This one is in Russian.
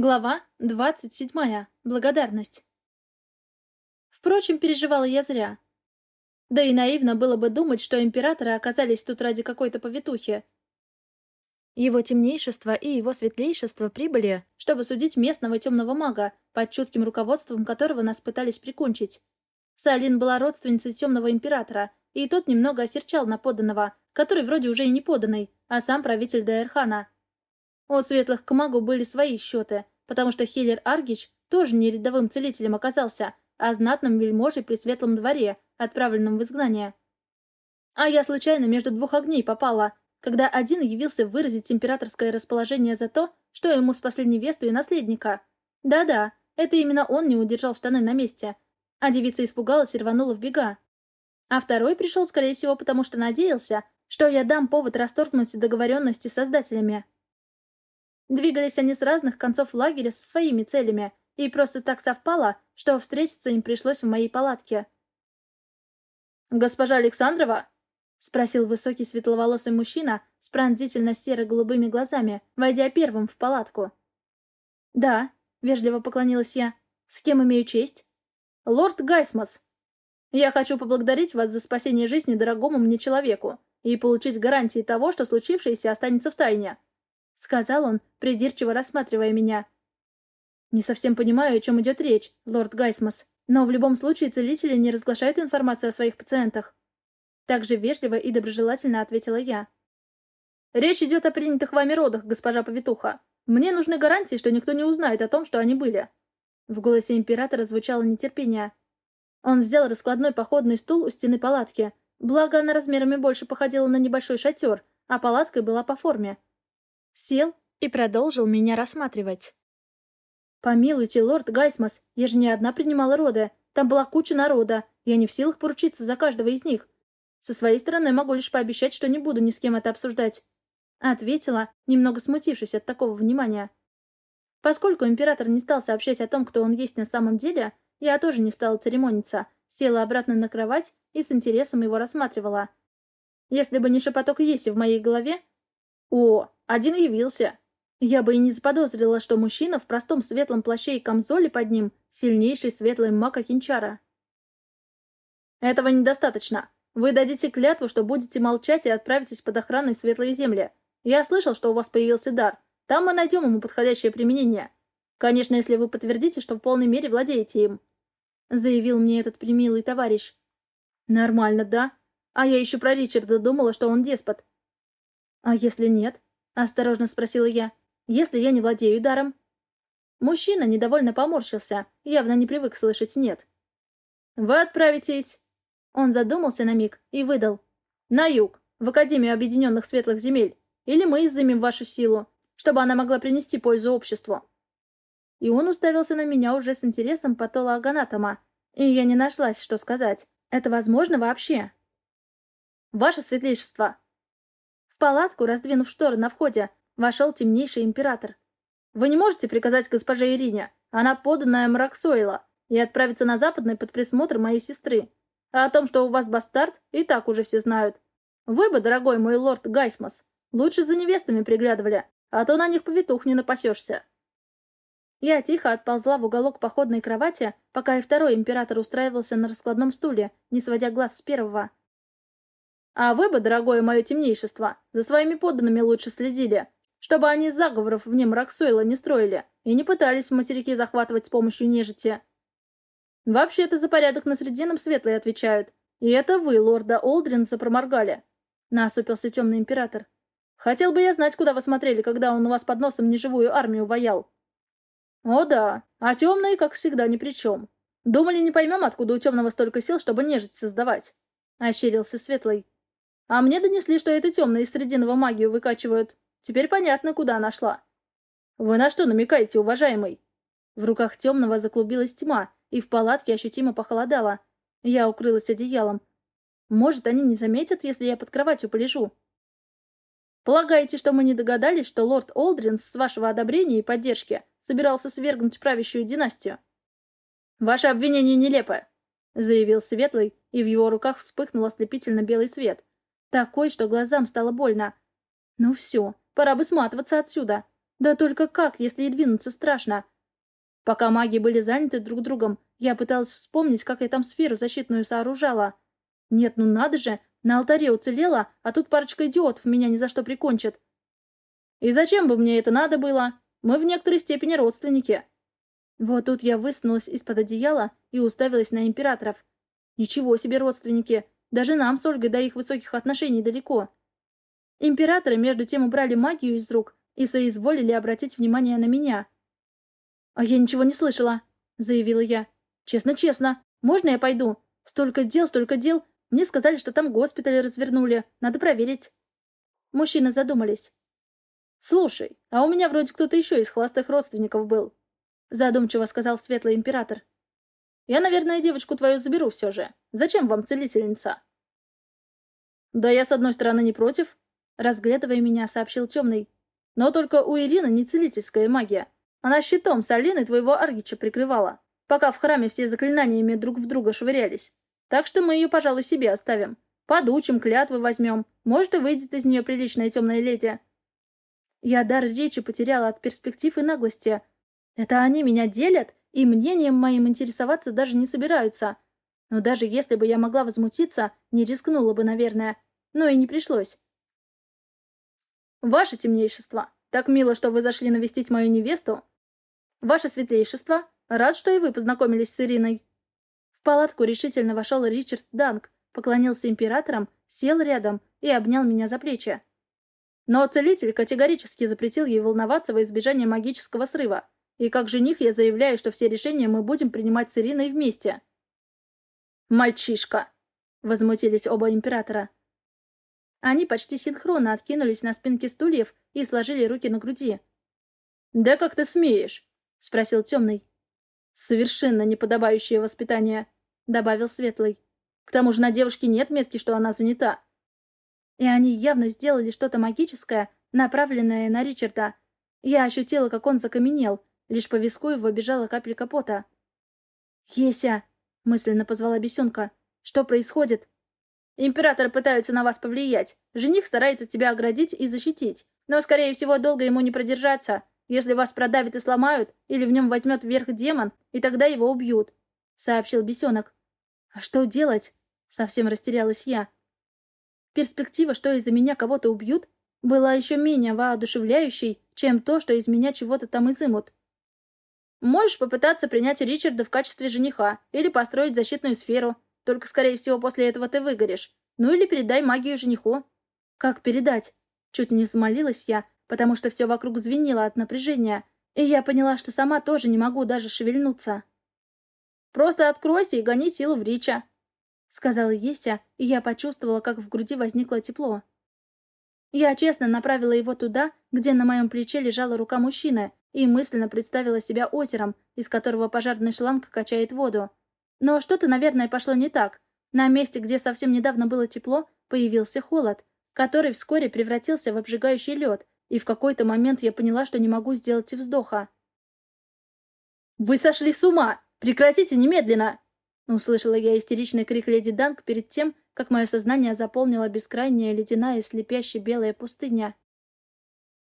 Глава 27. Благодарность. Впрочем, переживала я зря. Да и наивно было бы думать, что императоры оказались тут ради какой-то повитухи. Его темнейшество и его светлейшество прибыли, чтобы судить местного темного мага, под чутким руководством которого нас пытались прикончить. Салин была родственницей темного императора, и тот немного осерчал на подданного, который вроде уже и не поданный, а сам правитель Дайрхана — у светлых к магу были свои счеты, потому что Хиллер Аргич тоже не рядовым целителем оказался, а знатным вельможей при светлом дворе, отправленном в изгнание. А я случайно между двух огней попала, когда один явился выразить императорское расположение за то, что ему спасли невесту и наследника. Да-да, это именно он не удержал штаны на месте, а девица испугалась и рванула в бега. А второй пришел, скорее всего, потому что надеялся, что я дам повод расторгнуть договоренности с создателями. Двигались они с разных концов лагеря со своими целями, и просто так совпало, что встретиться им пришлось в моей палатке. «Госпожа Александрова?» — спросил высокий светловолосый мужчина с пронзительно серо-голубыми глазами, войдя первым в палатку. «Да», — вежливо поклонилась я. «С кем имею честь?» «Лорд Гайсмос. Я хочу поблагодарить вас за спасение жизни дорогому мне человеку и получить гарантии того, что случившееся останется в тайне. — сказал он, придирчиво рассматривая меня. «Не совсем понимаю, о чем идет речь, лорд Гайсмос, но в любом случае целители не разглашают информацию о своих пациентах». Также вежливо и доброжелательно ответила я. «Речь идет о принятых вами родах, госпожа повитуха. Мне нужны гарантии, что никто не узнает о том, что они были». В голосе императора звучало нетерпение. Он взял раскладной походный стул у стены палатки, благо она размерами больше походила на небольшой шатер, а палаткой была по форме сел и продолжил меня рассматривать. «Помилуйте, лорд Гайсмас, я же не одна принимала роды. Там была куча народа. Я не в силах поручиться за каждого из них. Со своей стороны могу лишь пообещать, что не буду ни с кем это обсуждать». Ответила, немного смутившись от такого внимания. Поскольку император не стал сообщать о том, кто он есть на самом деле, я тоже не стала церемониться, села обратно на кровать и с интересом его рассматривала. Если бы не шепоток Еси в моей голове... О, один явился. Я бы и не заподозрила, что мужчина в простом светлом плаще и камзоле под ним — сильнейший светлый маг Акинчара. «Этого недостаточно. Вы дадите клятву, что будете молчать и отправитесь под охраной в светлые земли. Я слышал, что у вас появился дар. Там мы найдем ему подходящее применение. Конечно, если вы подтвердите, что в полной мере владеете им», — заявил мне этот примилый товарищ. «Нормально, да? А я еще про Ричарда думала, что он деспот». «А если нет?» Осторожно спросила я. «Если я не владею даром?» Мужчина недовольно поморщился, явно не привык слышать «нет». «Вы отправитесь...» Он задумался на миг и выдал. «На юг, в Академию Объединенных Светлых Земель. Или мы изымем вашу силу, чтобы она могла принести пользу обществу». И он уставился на меня уже с интересом патологоанатома. И я не нашлась, что сказать. Это возможно вообще? «Ваше светлейшество, в палатку, раздвинув шторы на входе, вошел темнейший император. «Вы не можете приказать госпоже Ирине? Она поданная Мраксойла, и отправиться на западный под присмотр моей сестры. А о том, что у вас бастард, и так уже все знают. Вы бы, дорогой мой лорд Гайсмос, лучше за невестами приглядывали, а то на них повитух не напасешься». Я тихо отползла в уголок походной кровати, пока и второй император устраивался на раскладном стуле, не сводя глаз с первого. А вы бы, дорогое мое темнейшество, за своими подданными лучше следили, чтобы они заговоров в нем Роксойла не строили и не пытались материки захватывать с помощью нежити. Вообще-то за порядок на Срединном Светлые отвечают. И это вы, лорда Олдринса, проморгали. Насупился темный император. Хотел бы я знать, куда вы смотрели, когда он у вас под носом неживую армию воял. О да, а темные, как всегда, ни при чем. Думали, не поймем, откуда у темного столько сил, чтобы нежить создавать. Ощерился Светлый. А мне донесли, что это темные из Срединного магию выкачивают. Теперь понятно, куда она шла. Вы на что намекаете, уважаемый? В руках темного заклубилась тьма, и в палатке ощутимо похолодало. Я укрылась одеялом. Может, они не заметят, если я под кроватью полежу? Полагаете, что мы не догадались, что лорд Олдринс с вашего одобрения и поддержки собирался свергнуть правящую династию? Ваше обвинение нелепо, заявил Светлый, и в его руках вспыхнул ослепительно белый свет. Такой, что глазам стало больно. Ну все, пора бы сматываться отсюда. Да только как, если и двинуться страшно? Пока маги были заняты друг другом, я пыталась вспомнить, как я там сферу защитную сооружала. Нет, ну надо же, на алтаре уцелела, а тут парочка идиотов меня ни за что прикончат. И зачем бы мне это надо было? Мы в некоторой степени родственники. Вот тут я высунулась из-под одеяла и уставилась на императоров. Ничего себе родственники. Даже нам с Ольгой до их высоких отношений далеко. Императоры между тем убрали магию из рук и соизволили обратить внимание на меня. «А я ничего не слышала», — заявила я. «Честно-честно. Можно я пойду? Столько дел, столько дел. Мне сказали, что там госпиталь развернули. Надо проверить». Мужчины задумались. «Слушай, а у меня вроде кто-то еще из холостых родственников был», — задумчиво сказал светлый император. «Я, наверное, девочку твою заберу все же. Зачем вам целительница?» «Да я, с одной стороны, не против», — разглядывая меня, сообщил темный. Но только у Ирины не целительская магия. Она щитом с Алиной твоего Аргича прикрывала, пока в храме все заклинаниями друг в друга швырялись. Так что мы ее, пожалуй, себе оставим. Подучим, клятвы возьмем. Может, и выйдет из нее приличная темная леди. Я дар речи потеряла от перспектив и наглости. Это они меня делят и мнением моим интересоваться даже не собираются. Но даже если бы я могла возмутиться, не рискнула бы, наверное. Но и не пришлось. «Ваше темнейшество, так мило, что вы зашли навестить мою невесту. Ваше светлейшество, рад, что и вы познакомились с Ириной». В палатку решительно вошел Ричард Данк, поклонился императорам, сел рядом и обнял меня за плечи. Но целитель категорически запретил ей волноваться во избежание магического срыва, и как жених я заявляю, что все решения мы будем принимать с Ириной вместе. «Мальчишка!» — возмутились оба императора. Они почти синхронно откинулись на спинки стульев и сложили руки на груди. «Да как ты смеешь?» — спросил темный. «Совершенно неподобающее воспитание», — добавил светлый. «К тому же на девушке нет метки, что она занята». И они явно сделали что-то магическое, направленное на Ричарда. Я ощутила, как он закаменел, лишь по виску его бежала капелька пота. «Еся!» — мысленно позвала бесенка. «Что происходит?» Император пытается на вас повлиять. Жених старается тебя оградить и защитить. Но, скорее всего, долго ему не продержаться. Если вас продавят и сломают, или в нем возьмет верх демон, и тогда его убьют», — сообщил бесенок. «А что делать?» — совсем растерялась я. Перспектива, что из-за меня кого-то убьют, была еще менее воодушевляющей, чем то, что из меня чего-то там изымут. «Можешь попытаться принять Ричарда в качестве жениха или построить защитную сферу», только, скорее всего, после этого ты выгоришь. Ну или передай магию жениху. Как передать? Чуть не взмолилась я, потому что все вокруг звенело от напряжения, и я поняла, что сама тоже не могу даже шевельнуться. «Просто откройся и гони силу в Рича», — сказала Еся, и я почувствовала, как в груди возникло тепло. Я честно направила его туда, где на моем плече лежала рука мужчины, и мысленно представила себя озером, из которого пожарный шланг качает воду. Но что-то, наверное, пошло не так. На месте, где совсем недавно было тепло, появился холод, который вскоре превратился в обжигающий лед, и в какой-то момент я поняла, что не могу сделать и вздоха. «Вы сошли с ума! Прекратите немедленно!» Услышала я истеричный крик леди Данк перед тем, как мое сознание заполнила бескрайняя ледяная слепящая белая пустыня.